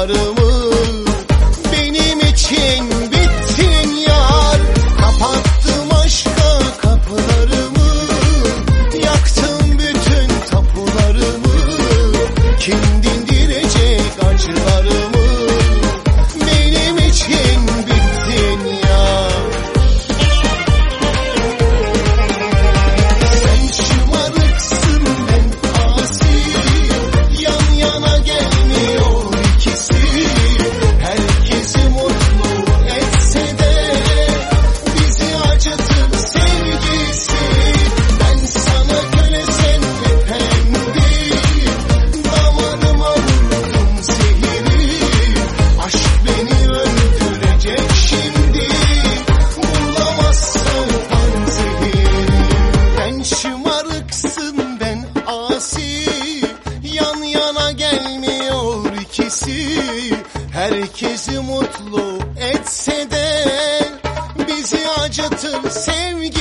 yarım Şımarıksın ben asi. Yan yana gelmiyor ikisi. Herkesi mutlu etse de Bizi acıtır sevgi.